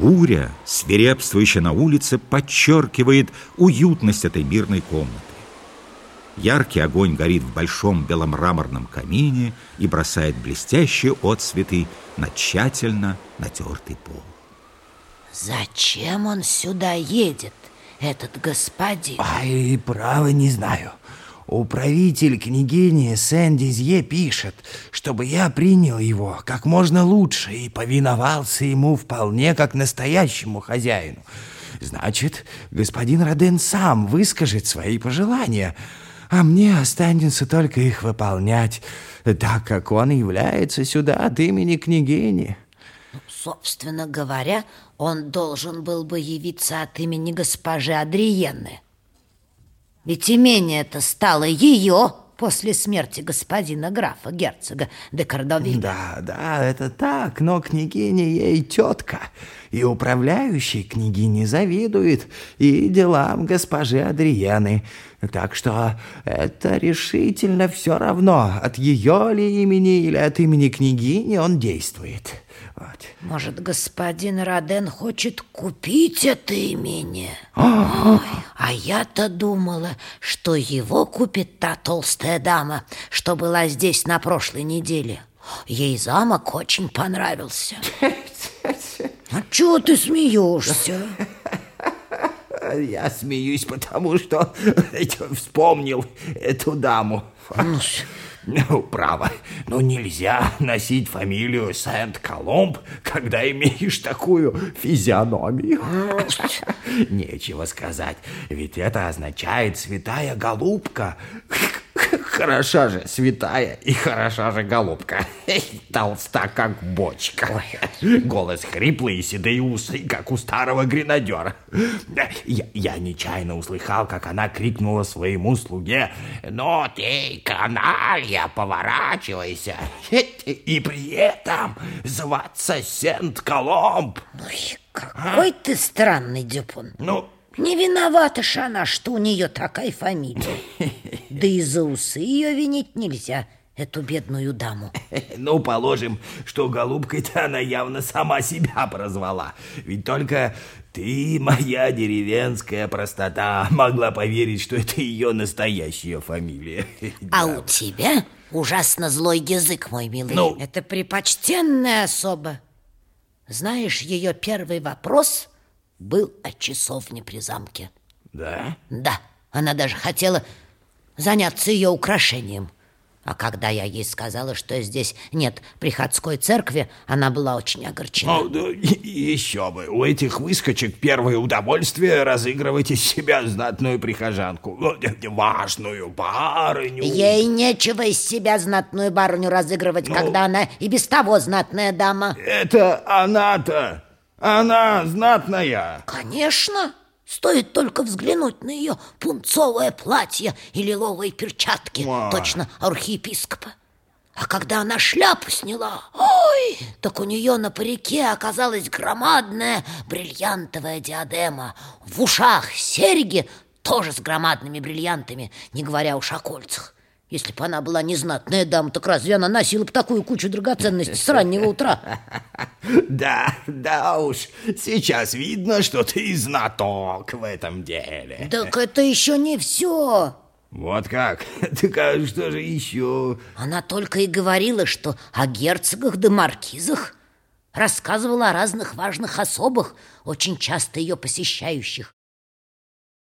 буря, свирепствующая на улице, подчеркивает уютность этой мирной комнаты. Яркий огонь горит в большом беломраморном камине и бросает блестящие отсветы на тщательно натертый пол. Зачем он сюда едет, этот господин? Ай, право не знаю. Управитель княгини Сэндизье пишет, чтобы я принял его как можно лучше и повиновался ему вполне как настоящему хозяину. Значит, господин Роден сам выскажет свои пожелания, а мне останется только их выполнять, так как он является сюда от имени княгини. Собственно говоря, он должен был бы явиться от имени госпожи Адриенны. Ведь имение это стало ее после смерти господина графа, герцога де Кордовиля. Да, да, это так, но княгиня ей тетка, и управляющий княгине завидует и делам госпожи Адриены. Так что это решительно все равно, от ее ли имени или от имени княгини он действует. Вот. Может, господин Роден хочет купить это имение? Ой, а я-то думала, что его купит та толстая дама, что была здесь на прошлой неделе. Ей замок очень понравился. А чего ты смеешься? Я смеюсь, потому что вспомнил эту даму. Ну, ну, право, но нельзя носить фамилию Сент-Коломб, когда имеешь такую физиономию. Нечего сказать, ведь это означает «святая голубка». Хороша же святая и хороша же голубка. Толста, как бочка. Голос хриплый и седые усы, как у старого гренадера. Я, я нечаянно услыхал, как она крикнула своему слуге «Но ты, каналья, поворачивайся!» И при этом зваться Сент-Коломб. Ой, какой а? ты странный, Дюпон. Ну, не виновата ж она, что у нее такая фамилия. Да и за усы ее винить нельзя, эту бедную даму. Ну, положим, что голубкой-то она явно сама себя прозвала. Ведь только ты, моя деревенская простота, могла поверить, что это ее настоящая фамилия. А у тебя ужасно злой язык, мой милый. Ну? Это припочтенная особа. Знаешь, ее первый вопрос был о часовне при замке. Да? Да. Она даже хотела заняться ее украшением. А когда я ей сказала, что здесь нет приходской церкви, она была очень огорчена. Ну, да, еще бы. У этих выскочек первое удовольствие разыгрывать из себя знатную прихожанку. Ну, важную барыню. Ей нечего из себя знатную барыню разыгрывать, ну, когда она и без того знатная дама. Это она-то она знатная. Конечно. Стоит только взглянуть на ее пунцовое платье и лиловые перчатки, Ма. точно архиепископа. А когда она шляпу сняла, ой, так у нее на парике оказалась громадная бриллиантовая диадема. В ушах серьги тоже с громадными бриллиантами, не говоря уж о кольцах. Если бы она была незнатная дама, так разве она носила бы такую кучу драгоценностей с раннего утра? Да, да уж, сейчас видно, что ты знаток в этом деле. Так это еще не все. Вот как? Так а что же еще? Она только и говорила, что о герцогах да маркизах. Рассказывала о разных важных особах, очень часто ее посещающих.